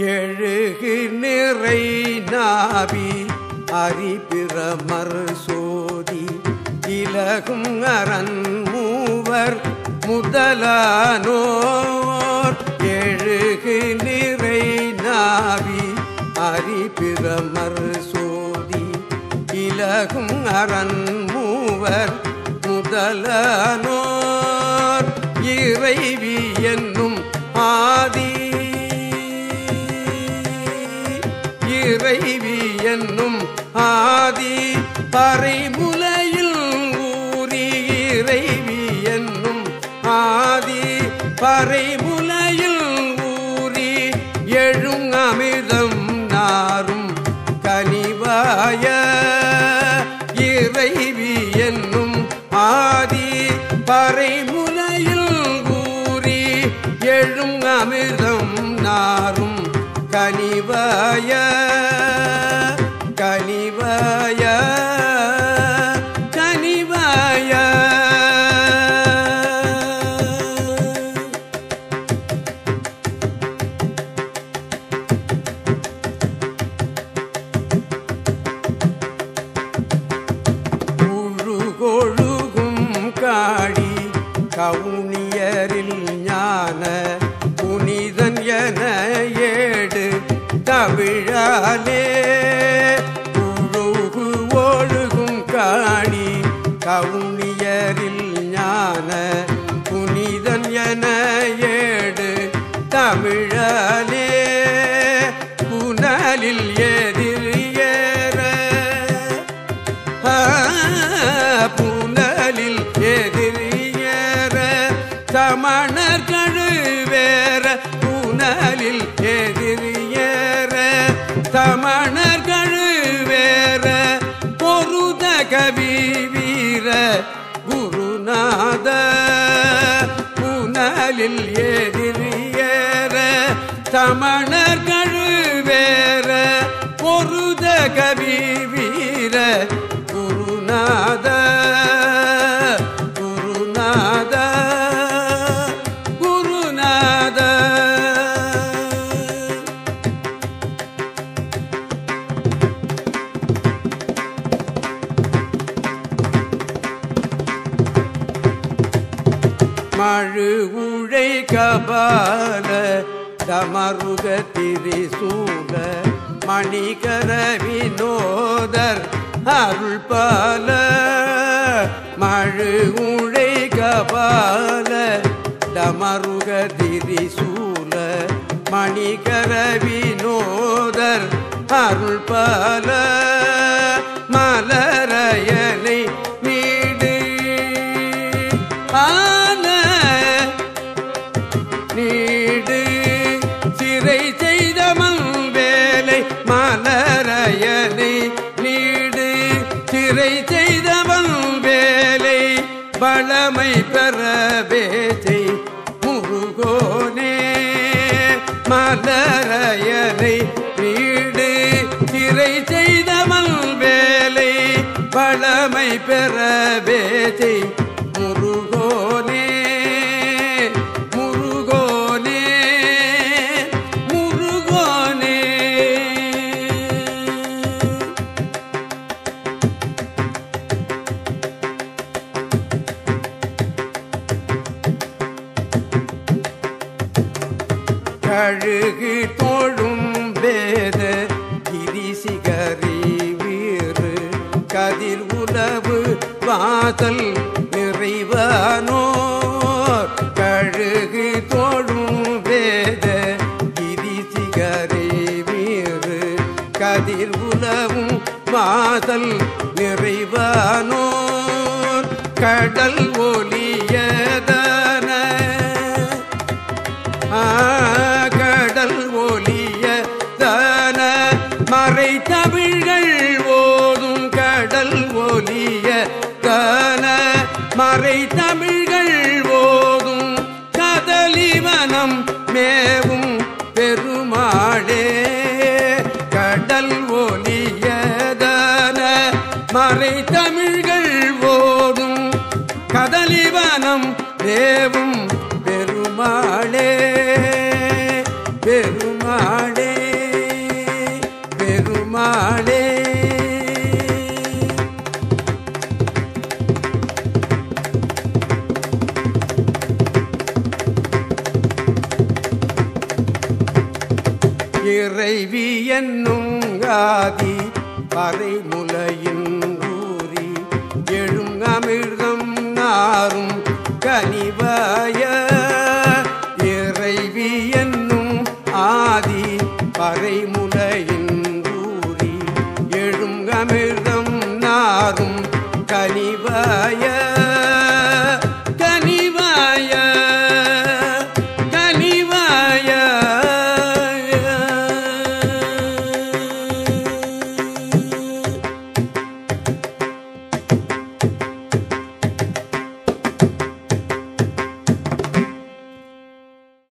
எழுகு நிறை நாபி அரிபிரமர் சோதி இலகும் அரண் மூவர் முதலானோர். எழுகு நிறை நாவி அரிபிரமர் சோதி இலகும் அரண் மூவர் முதலானோர். இறைவியன் என்னும் ஆதி பறைமுலையில் ஊரி இறைவி என்னும் ஆதி பறைமுலையில் ஊரி எழும் அமிர்தம் நாரும் கனிவாய இறைவி என்னும் ஆதி பறைமுலையில் ஊரி எழும் அமிர்தம் நாரும் கனிவாய கவுனியரில் ஞான புனிதன் என ஏடு தமிழாலே உழுகு ஒழுகும் காணி கவுன் பொருத வீர குருநாத புனலில் எதிரியேற சமணர் கழுவேற பொருத கவி வீர குருநாத. மழு உழை கபால தமருக திரிசூல மணிகர வினோதர் அருள் பால. மழு உழை கபால தமருக திரிசூல மணிகர வினோதர் அருள் பால. வளமை பெறவே செய் முருகோனே மலரயனை வீடு திரை செய்தமல் வேலை வளமை பெறவே செய் கழுகு தோழும் வேத கிரிசிகரி வீறு கதிர் உலவு வாசல் நிறைவானோர். கழுகு தோழும் வேத கிரிசிகரி வீறு கதிர் உலவும் வாசல் நிறைவானோர். கடல் ஒலியதன ஆ அவை தமிழ்கள் ஓதும் கதலிவனம் மேவும் பெருமாளே. கடல் ஒலியதன மறை தமிழ்கள் ஓதும் கதலிவனம் மேவும் பெருமாளே. பெருமாளே பெருமாளே. இறைவி என்னும் ஆதி பறைமுலையின் ஊறி எழும் அமிர்தம் நாரும் கனிவாய